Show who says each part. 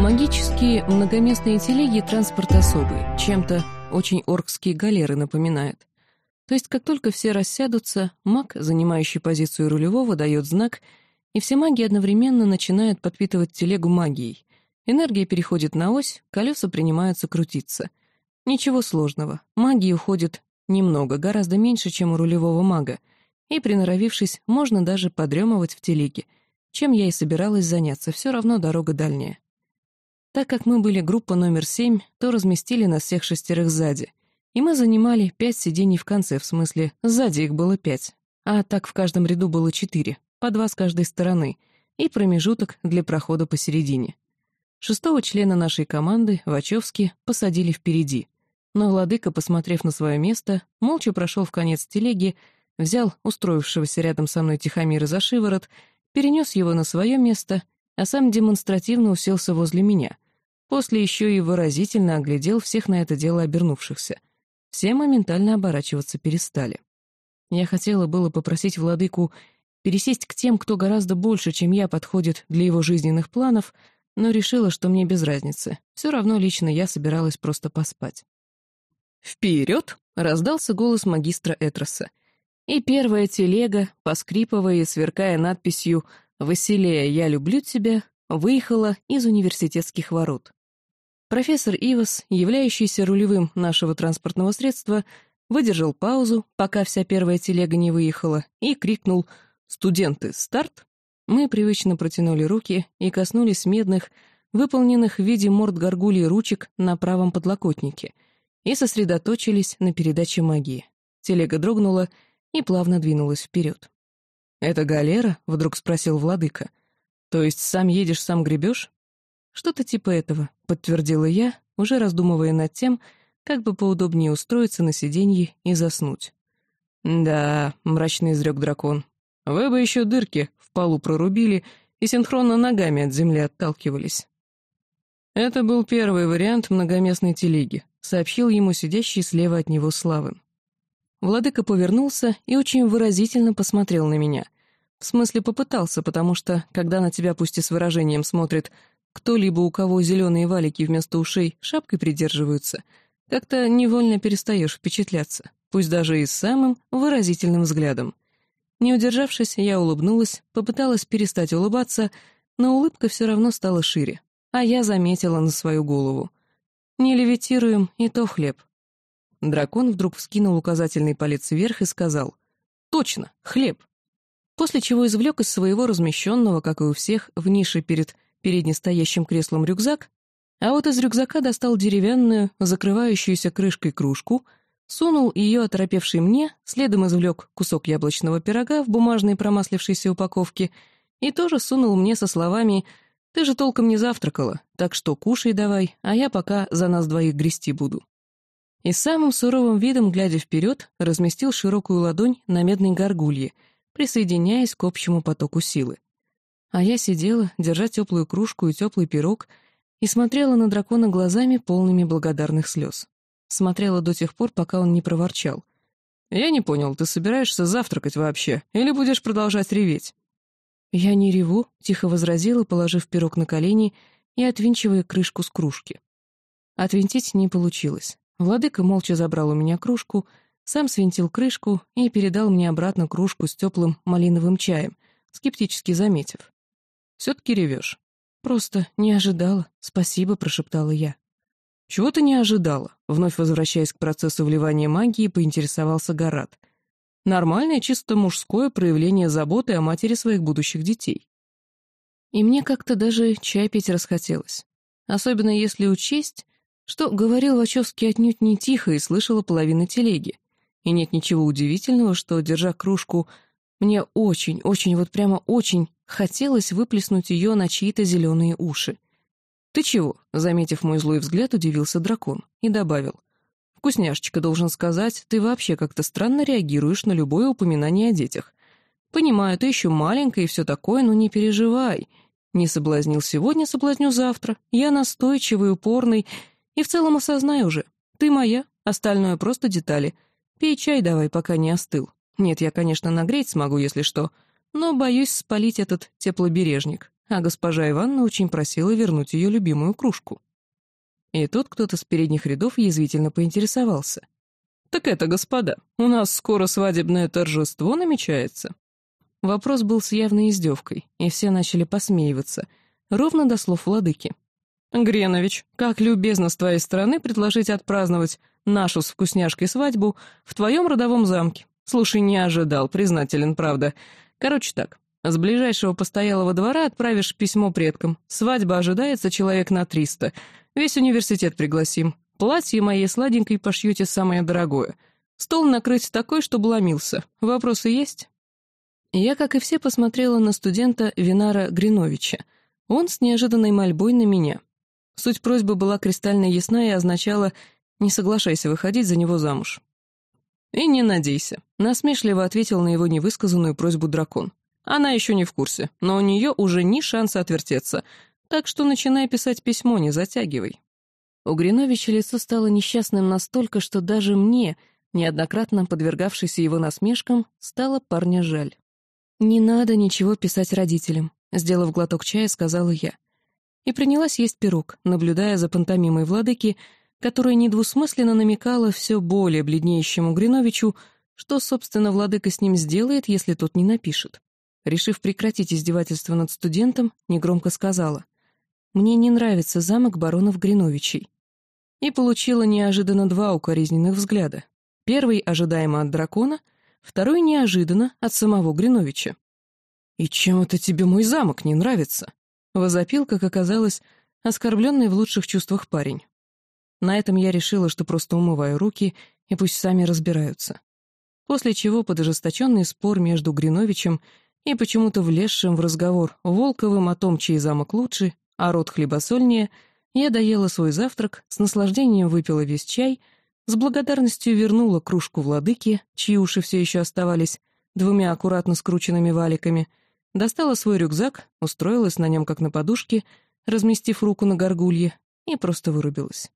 Speaker 1: Магические многоместные телеги — транспорт особый, чем-то очень оркские галеры напоминает. То есть, как только все рассядутся, маг, занимающий позицию рулевого, дает знак, и все маги одновременно начинают подпитывать телегу магией. Энергия переходит на ось, колеса принимаются крутиться. Ничего сложного, магии уходит немного, гораздо меньше, чем у рулевого мага, и, приноровившись, можно даже подремывать в телеге, чем я и собиралась заняться, все равно дорога дальняя. Так как мы были группа номер семь, то разместили нас всех шестерых сзади. И мы занимали пять сидений в конце, в смысле, сзади их было пять. А так в каждом ряду было четыре, по два с каждой стороны, и промежуток для прохода посередине. Шестого члена нашей команды, Вачовски, посадили впереди. Но владыка, посмотрев на свое место, молча прошел в конец телеги, взял устроившегося рядом со мной Тихомира за шиворот, перенес его на свое место — а сам демонстративно уселся возле меня. После еще и выразительно оглядел всех на это дело обернувшихся. Все моментально оборачиваться перестали. Я хотела было попросить владыку пересесть к тем, кто гораздо больше, чем я, подходит для его жизненных планов, но решила, что мне без разницы. Все равно лично я собиралась просто поспать. «Вперед!» — раздался голос магистра Этроса. И первая телега, поскрипывая и сверкая надписью Василия «Я люблю тебя» выехала из университетских ворот. Профессор Ивас, являющийся рулевым нашего транспортного средства, выдержал паузу, пока вся первая телега не выехала, и крикнул «Студенты, старт!». Мы привычно протянули руки и коснулись медных, выполненных в виде морд горгулий ручек на правом подлокотнике, и сосредоточились на передаче магии. Телега дрогнула и плавно двинулась вперед. «Это галера?» — вдруг спросил владыка. «То есть сам едешь, сам гребешь?» «Что-то типа этого», — подтвердила я, уже раздумывая над тем, как бы поудобнее устроиться на сиденье и заснуть. «Да», — мрачно изрек дракон, — «вы бы еще дырки в полу прорубили и синхронно ногами от земли отталкивались». Это был первый вариант многоместной телеги, сообщил ему сидящий слева от него Славын. Владыка повернулся и очень выразительно посмотрел на меня. В смысле попытался, потому что, когда на тебя пусть и с выражением смотрит кто-либо, у кого зеленые валики вместо ушей шапкой придерживаются, как-то невольно перестаешь впечатляться, пусть даже и самым выразительным взглядом. Не удержавшись, я улыбнулась, попыталась перестать улыбаться, но улыбка все равно стала шире, а я заметила на свою голову. Не левитируем, и то хлеб. Дракон вдруг вскинул указательный палец вверх и сказал «Точно, хлеб!» После чего извлек из своего размещенного, как и у всех, в нише перед переднестоящим креслом рюкзак, а вот из рюкзака достал деревянную, закрывающуюся крышкой кружку, сунул ее оторопевший мне, следом извлек кусок яблочного пирога в бумажной промаслившейся упаковке и тоже сунул мне со словами «Ты же толком не завтракала, так что кушай давай, а я пока за нас двоих грести буду» и самым суровым видом, глядя вперед, разместил широкую ладонь на медной горгулье, присоединяясь к общему потоку силы. А я сидела, держа теплую кружку и теплый пирог, и смотрела на дракона глазами, полными благодарных слез. Смотрела до тех пор, пока он не проворчал. «Я не понял, ты собираешься завтракать вообще, или будешь продолжать реветь?» «Я не реву», — тихо возразила, положив пирог на колени и отвинчивая крышку с кружки. Отвинтить не получилось. Владыка молча забрал у меня кружку, сам свинтил крышку и передал мне обратно кружку с теплым малиновым чаем, скептически заметив. «Все-таки ревешь». «Просто не ожидала. Спасибо», — прошептала я. «Чего ты не ожидала?» Вновь возвращаясь к процессу вливания магии, поинтересовался Гарат. «Нормальное, чисто мужское проявление заботы о матери своих будущих детей». И мне как-то даже чай пить расхотелось. Особенно если учесть, что говорил Вачовский отнюдь не тихо и слышала половина телеги. И нет ничего удивительного, что, держа кружку, мне очень, очень, вот прямо очень хотелось выплеснуть ее на чьи-то зеленые уши. «Ты чего?» — заметив мой злой взгляд, удивился дракон и добавил. «Вкусняшечка, должен сказать, ты вообще как-то странно реагируешь на любое упоминание о детях. Понимаю, ты еще маленькая и все такое, но не переживай. Не соблазнил сегодня, соблазню завтра. Я настойчивый, упорный и в целом осознай уже, ты моя, остальное просто детали. Пей чай давай, пока не остыл. Нет, я, конечно, нагреть смогу, если что, но боюсь спалить этот теплобережник. а госпожа Ивановна очень просила вернуть ее любимую кружку. И тут кто-то с передних рядов язвительно поинтересовался. «Так это, господа, у нас скоро свадебное торжество намечается». Вопрос был с явной издевкой, и все начали посмеиваться, ровно до слов владыки. «Гренович, как любезно с твоей стороны предложить отпраздновать нашу с вкусняшкой свадьбу в твоем родовом замке. Слушай, не ожидал, признателен, правда. Короче так, с ближайшего постоялого двора отправишь письмо предкам. Свадьба ожидается человек на триста. Весь университет пригласим. Платье моей сладенькой пошьете самое дорогое. Стол накрыть такой, чтобы ломился. Вопросы есть?» Я, как и все, посмотрела на студента Винара Гриновича. Он с неожиданной мольбой на меня. Суть просьбы была кристально ясна и означала «не соглашайся выходить за него замуж». «И не надейся», — насмешливо ответил на его невысказанную просьбу дракон. «Она еще не в курсе, но у нее уже ни шанса отвертеться, так что начинай писать письмо, не затягивай». У Гриновича лицо стало несчастным настолько, что даже мне, неоднократно подвергавшейся его насмешкам, стало парня жаль. «Не надо ничего писать родителям», — сделав глоток чая, сказала я и принялась есть пирог, наблюдая за пантомимой владыки, которая недвусмысленно намекала все более бледнеющему Гриновичу, что, собственно, владыка с ним сделает, если тот не напишет. Решив прекратить издевательство над студентом, негромко сказала, «Мне не нравится замок баронов Гриновичей». И получила неожиданно два укоризненных взгляда. Первый ожидаемо от дракона, второй неожиданно от самого Гриновича. «И чем это тебе мой замок не нравится?» Возопил, как оказалось, оскорбленный в лучших чувствах парень. На этом я решила, что просто умываю руки, и пусть сами разбираются. После чего под ожесточенный спор между Гриновичем и почему-то влезшим в разговор Волковым о том, чей замок лучше, а рот хлебосольнее, я доела свой завтрак, с наслаждением выпила весь чай, с благодарностью вернула кружку владыки, чьи уши все еще оставались двумя аккуратно скрученными валиками — Достала свой рюкзак, устроилась на нем как на подушке, разместив руку на горгулье, и просто вырубилась.